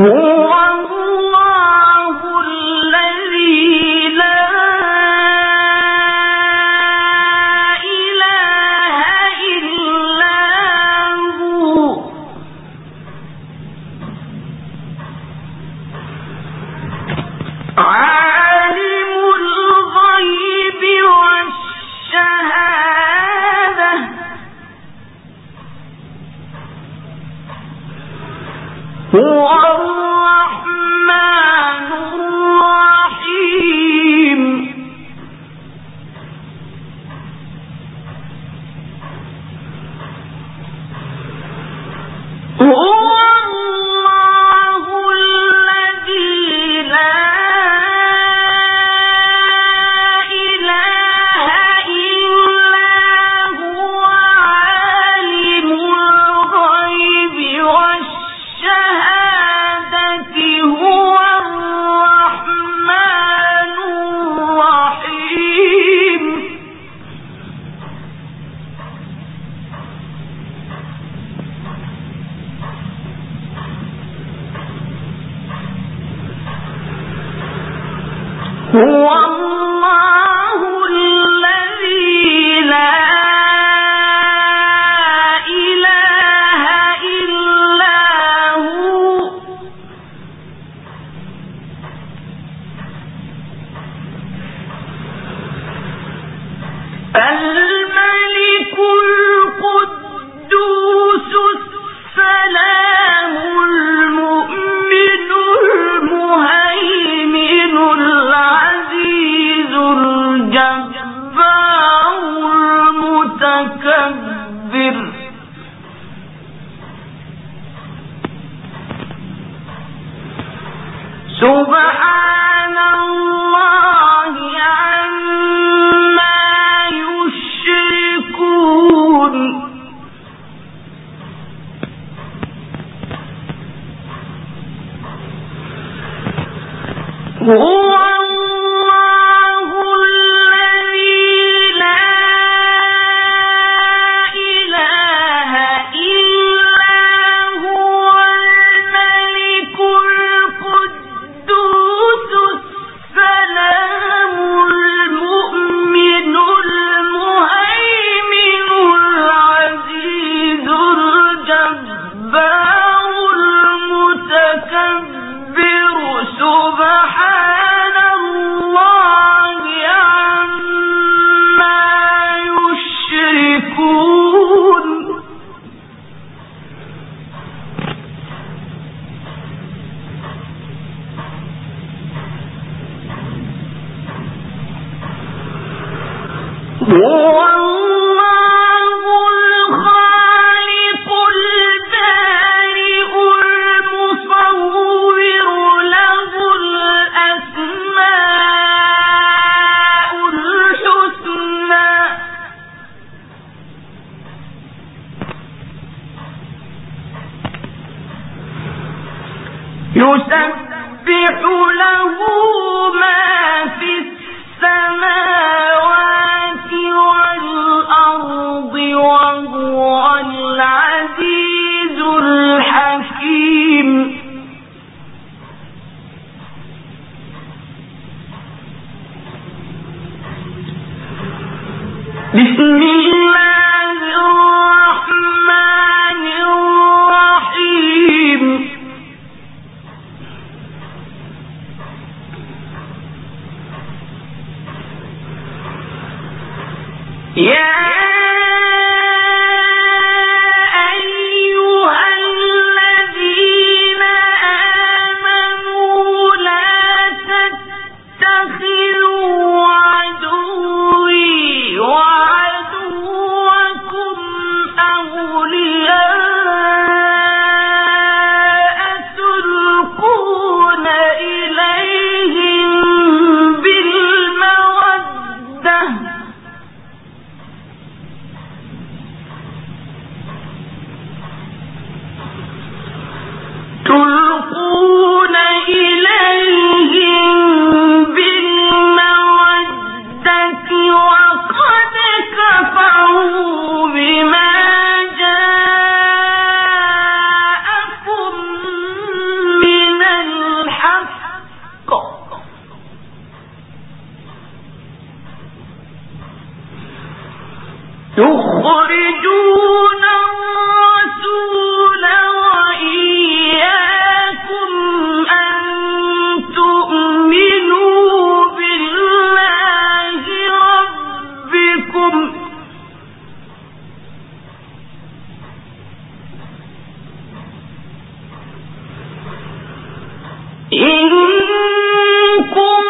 ہوں 龙 يسبح له ما في السماوات Boom!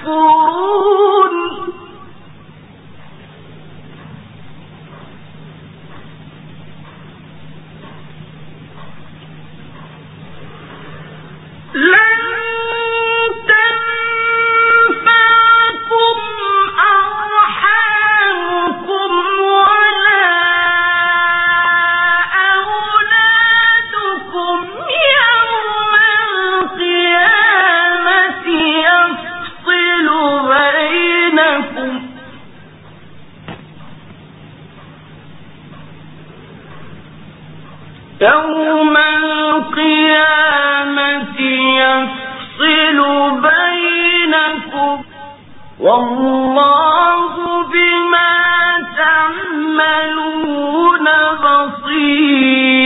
تَكْفُرُونَ يوم القيامة يفصل بينكم والله بما تعملون بصير.